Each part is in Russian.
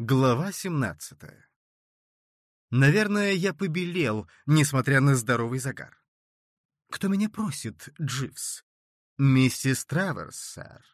Глава 17 Наверное, я побелел, несмотря на здоровый загар. «Кто меня просит, Дживс?» «Миссис Траверс, сэр».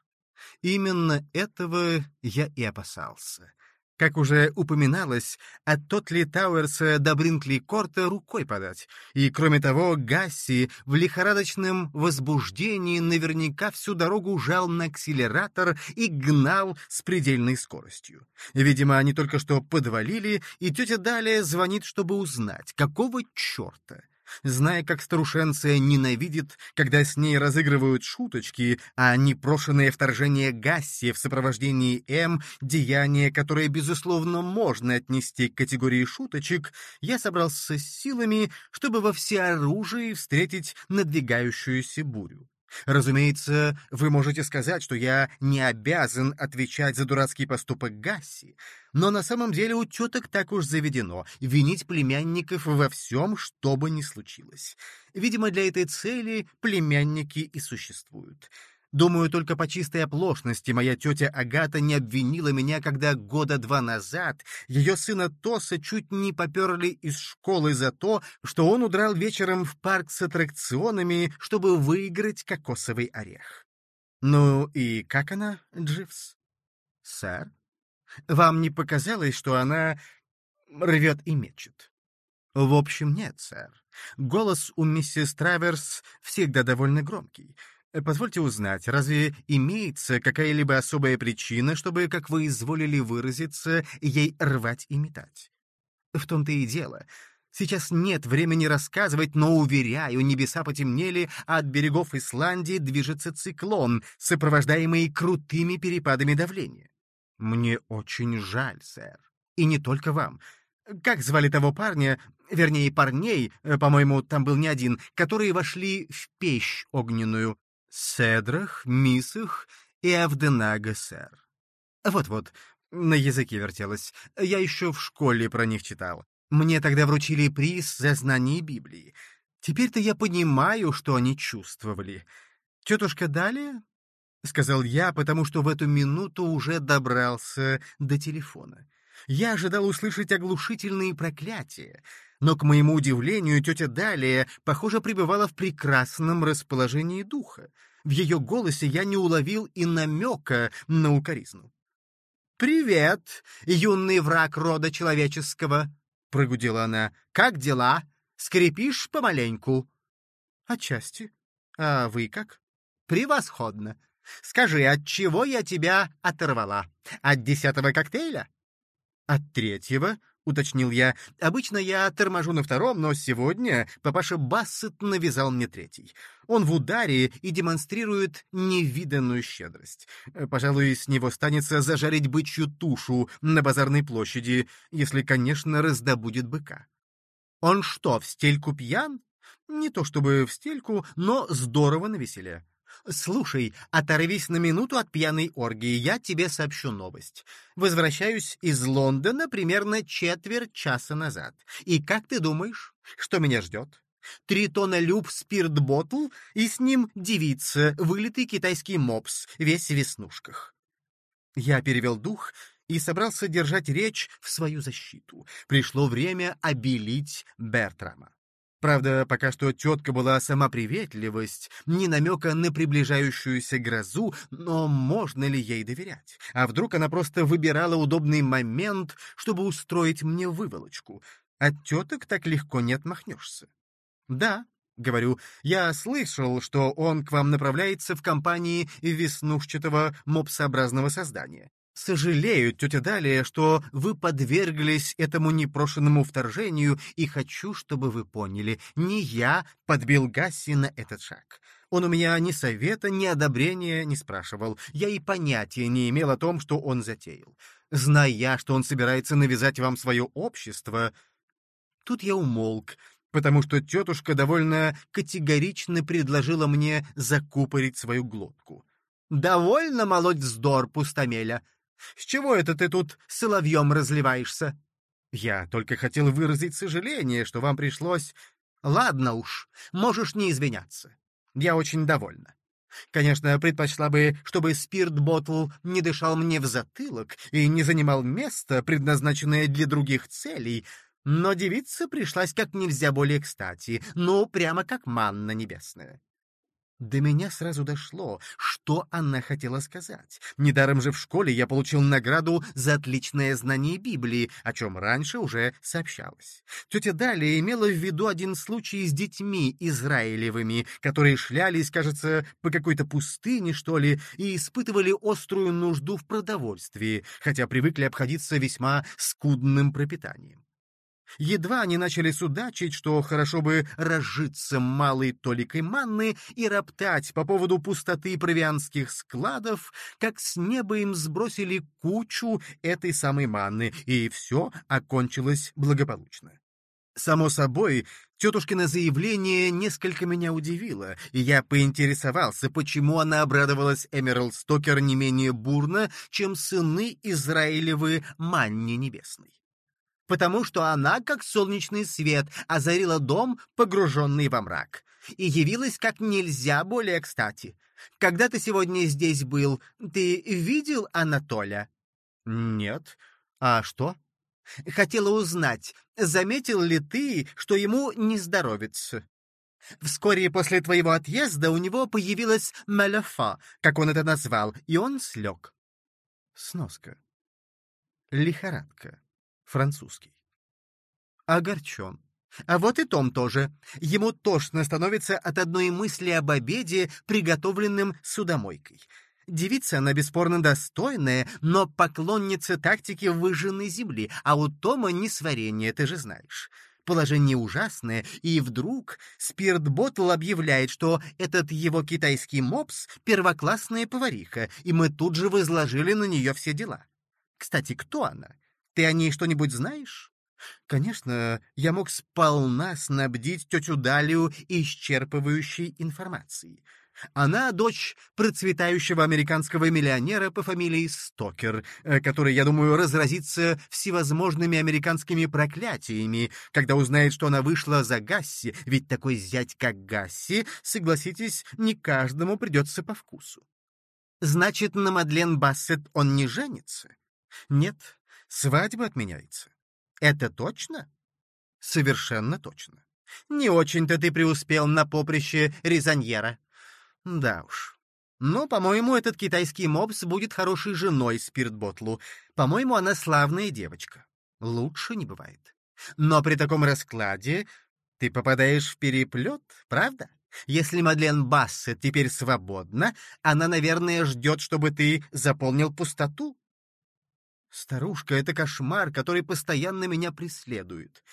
Именно этого я и опасался. Как уже упоминалось, от Тотли Тауэрса до Бринкли Корта рукой подать. И, кроме того, Гасси в лихорадочном возбуждении наверняка всю дорогу жал на акселератор и гнал с предельной скоростью. Видимо, они только что подвалили, и тетя Далия звонит, чтобы узнать, какого черта Зная, как старушенция ненавидит, когда с ней разыгрывают шуточки, а непрошенное вторжение Гасси в сопровождении М — деяние, которое, безусловно, можно отнести к категории шуточек, я собрался с силами, чтобы во всеоружии встретить надвигающуюся бурю. Разумеется, вы можете сказать, что я не обязан отвечать за дурацкий поступок Гасси, но на самом деле у теток так уж заведено — винить племянников во всем, что бы ни случилось. Видимо, для этой цели племянники и существуют. Думаю, только по чистой оплошности моя тетя Агата не обвинила меня, когда года два назад ее сына Тоса чуть не поперли из школы за то, что он удрал вечером в парк с аттракционами, чтобы выиграть кокосовый орех. Ну и как она, Дживс? Сэр? Вам не показалось, что она рвет и мечет? В общем, нет, сэр. Голос у миссис Траверс всегда довольно громкий. Э, позвольте узнать, разве имеется какая-либо особая причина, чтобы, как вы изволили выразиться, ей рвать и метать? В том-то и дело. Сейчас нет времени рассказывать, но, уверяю, небеса потемнели, а от берегов Исландии движется циклон, сопровождаемый крутыми перепадами давления. Мне очень жаль, сэр. И не только вам. Как звали того парня, вернее, парней, э, по-моему, там был не один, которые вошли в печь огненную? Седрах, Мисах и Авденага, сэр. Вот-вот, на языке вертелось. Я еще в школе про них читал. Мне тогда вручили приз за знание Библии. Теперь-то я понимаю, что они чувствовали. Тетушка далее? — сказал я, потому что в эту минуту уже добрался до телефона. Я ожидал услышать оглушительные проклятия, но, к моему удивлению, тетя Далия, похоже, пребывала в прекрасном расположении духа. В ее голосе я не уловил и намека на укоризну. «Привет, юный враг рода человеческого!» — прогудела она. «Как дела? Скрипишь помаленьку?» «Отчасти. А вы как?» «Превосходно. Скажи, от чего я тебя оторвала? От десятого коктейля?» «От третьего?» — уточнил я. «Обычно я торможу на втором, но сегодня папаша Бассет навязал мне третий. Он в ударе и демонстрирует невиданную щедрость. Пожалуй, с него станется зажарить бычью тушу на базарной площади, если, конечно, раздобудет быка». «Он что, в стельку пьян?» «Не то чтобы в стельку, но здорово навеселе». «Слушай, оторвись на минуту от пьяной оргии, я тебе сообщу новость. Возвращаюсь из Лондона примерно четверть часа назад. И как ты думаешь, что меня ждет? Три тонна люб спирт-ботл и с ним девица, вылитый китайский мопс, весь в веснушках». Я перевел дух и собрался держать речь в свою защиту. Пришло время обелить Бертрама. Правда, пока что тетка была сама приветливость, ни намека на приближающуюся грозу, но можно ли ей доверять? А вдруг она просто выбирала удобный момент, чтобы устроить мне выволочку? От теток так легко не отмахнешься. Да, — говорю, — я слышал, что он к вам направляется в компании веснушчатого мопсообразного создания. Сожалею, тетя Далия, что вы подверглись этому непрошенному вторжению, и хочу, чтобы вы поняли, не я подбил Гасси на этот шаг. Он у меня ни совета, ни одобрения не спрашивал. Я и понятия не имел о том, что он затеял. Зная, что он собирается навязать вам свое общество... Тут я умолк, потому что тетушка довольно категорично предложила мне закупорить свою глотку. «Довольно молоть вздор, пустомеля. С чего это ты тут соловьем разливаешься? Я только хотел выразить сожаление, что вам пришлось... Ладно уж, можешь не извиняться. Я очень довольна. Конечно, предпочла бы, чтобы спирт-ботл не дышал мне в затылок и не занимал место, предназначенное для других целей, но девица пришлась как нельзя более кстати, ну, прямо как манна небесная. До меня сразу дошло, что она хотела сказать. Недаром же в школе я получил награду за отличное знание Библии, о чем раньше уже сообщалось. Тетя Далия имела в виду один случай с детьми израилевыми, которые шлялись, кажется, по какой-то пустыне, что ли, и испытывали острую нужду в продовольствии, хотя привыкли обходиться весьма скудным пропитанием. Едва они начали судачить, что хорошо бы разжиться малой толикой манны и роптать по поводу пустоты провианских складов, как с неба им сбросили кучу этой самой манны, и все окончилось благополучно. Само собой, тетушкино заявление несколько меня удивило, и я поинтересовался, почему она обрадовалась Эмералд Стокер не менее бурно, чем сыны Израилевы Манне Небесной потому что она, как солнечный свет, озарила дом, погруженный во мрак, и явилась как нельзя более кстати. Когда ты сегодня здесь был, ты видел Анатоля? Нет. А что? Хотела узнать, заметил ли ты, что ему не здоровится? Вскоре после твоего отъезда у него появилась маляфа, как он это назвал, и он слег. Сноска. Лихорадка французский. Огорчен. А вот и Том тоже. Ему тошно становится от одной мысли об обеде, приготовленном судомойкой. Девица она бесспорно достойная, но поклонница тактики выжженной земли, а у Тома не сварение, ты же знаешь. Положение ужасное, и вдруг Спиртботл объявляет, что этот его китайский мопс — первоклассная повариха, и мы тут же возложили на нее все дела. Кстати, кто она? Ты о ней что-нибудь знаешь? Конечно, я мог сполна снабдить тетю Далию исчерпывающей информацией. Она дочь процветающего американского миллионера по фамилии Стокер, э, который, я думаю, разразится всевозможными американскими проклятиями, когда узнает, что она вышла за Гасси, ведь такой зять, как Гасси, согласитесь, не каждому придется по вкусу. Значит, на Мадлен Бассет он не женится? Нет, Свадьба отменяется. Это точно? Совершенно точно. Не очень-то ты преуспел на поприще резоньера. Да уж. Но, по-моему, этот китайский мопс будет хорошей женой спиртботлу. По-моему, она славная девочка. Лучше не бывает. Но при таком раскладе ты попадаешь в переплет, правда? Если Мадлен Бассет теперь свободна, она, наверное, ждет, чтобы ты заполнил пустоту. Старушка — это кошмар, который постоянно меня преследует.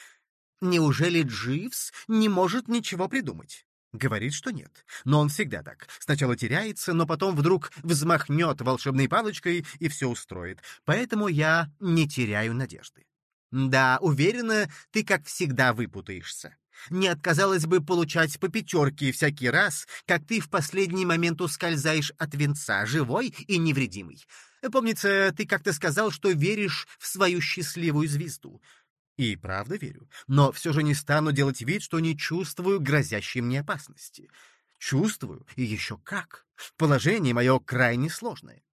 Неужели Дживс не может ничего придумать? Говорит, что нет. Но он всегда так. Сначала теряется, но потом вдруг взмахнет волшебной палочкой и все устроит. Поэтому я не теряю надежды. Да, уверена, ты как всегда выпутаешься. Не отказалась бы получать по пятерке всякий раз, как ты в последний момент ускользаешь от венца, живой и невредимый. Помнится, ты как-то сказал, что веришь в свою счастливую звезду. И правда верю, но все же не стану делать вид, что не чувствую грозящей мне опасности. Чувствую, и еще как. Положение мое крайне сложное.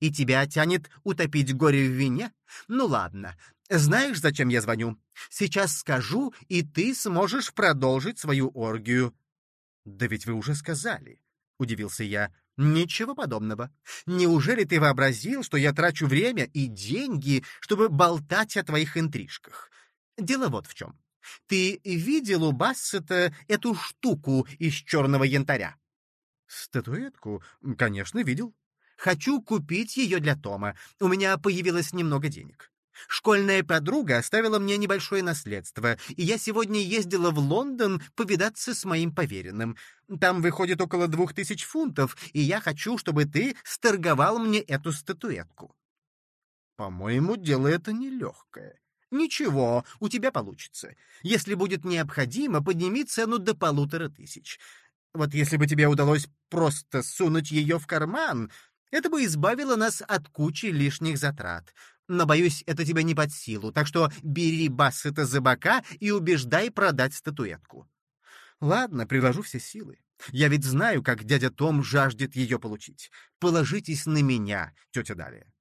И тебя тянет утопить горе в вине? Ну ладно. Знаешь, зачем я звоню? Сейчас скажу, и ты сможешь продолжить свою оргию. Да ведь вы уже сказали, — удивился я. Ничего подобного. Неужели ты вообразил, что я трачу время и деньги, чтобы болтать о твоих интрижках? Дело вот в чем. Ты видел у Бассета эту штуку из черного янтаря? Статуэтку? Конечно, видел. Хочу купить ее для Тома. У меня появилось немного денег. Школьная подруга оставила мне небольшое наследство, и я сегодня ездила в Лондон повидаться с моим поверенным. Там выходит около двух тысяч фунтов, и я хочу, чтобы ты сторговал мне эту статуэтку. По-моему, дело это нелегкое. Ничего, у тебя получится. Если будет необходимо, подними цену до полутора тысяч. Вот если бы тебе удалось просто сунуть ее в карман, это бы избавило нас от кучи лишних затрат но, боюсь, это тебе не под силу, так что бери Бассета за бока и убеждай продать статуэтку. Ладно, приложу все силы. Я ведь знаю, как дядя Том жаждет ее получить. Положитесь на меня, тетя Далия.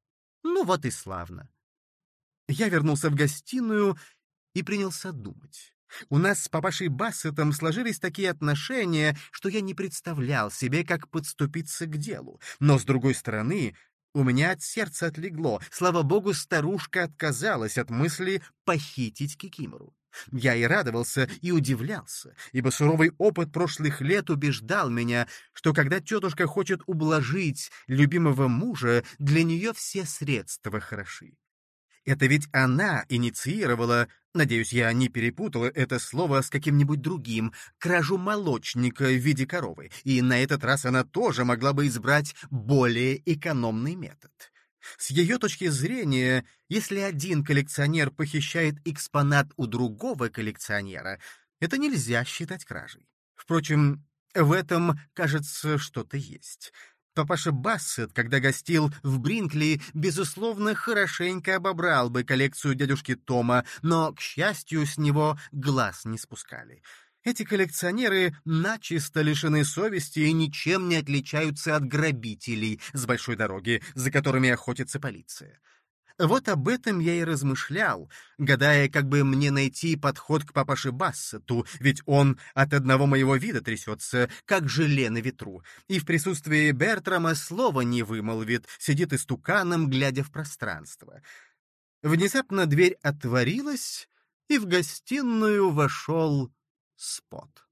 Ну вот и славно. Я вернулся в гостиную и принялся думать. У нас с папашей Бассетом сложились такие отношения, что я не представлял себе, как подступиться к делу. Но, с другой стороны, у меня от сердца отлегло. Слава богу, старушка отказалась от мысли похитить Кикимору. Я и радовался, и удивлялся, ибо суровый опыт прошлых лет убеждал меня, что когда тетушка хочет ублажить любимого мужа, для нее все средства хороши. Это ведь она инициировала, надеюсь, я не перепутала это слово с каким-нибудь другим, кражу молочника в виде коровы, и на этот раз она тоже могла бы избрать более экономный метод. С ее точки зрения, если один коллекционер похищает экспонат у другого коллекционера, это нельзя считать кражей. Впрочем, в этом, кажется, что-то есть. Папаша Бассет, когда гостил в Бринкли, безусловно, хорошенько обобрал бы коллекцию дядюшки Тома, но, к счастью, с него глаз не спускали. Эти коллекционеры начисто лишены совести и ничем не отличаются от грабителей с большой дороги, за которыми охотится полиция. Вот об этом я и размышлял, гадая, как бы мне найти подход к папаше Бассету, ведь он от одного моего вида трясется, как желе на ветру, и в присутствии Бертрама слова не вымолвит, сидит истуканом, глядя в пространство. Внезапно дверь отворилась, и в гостиную вошел Спот.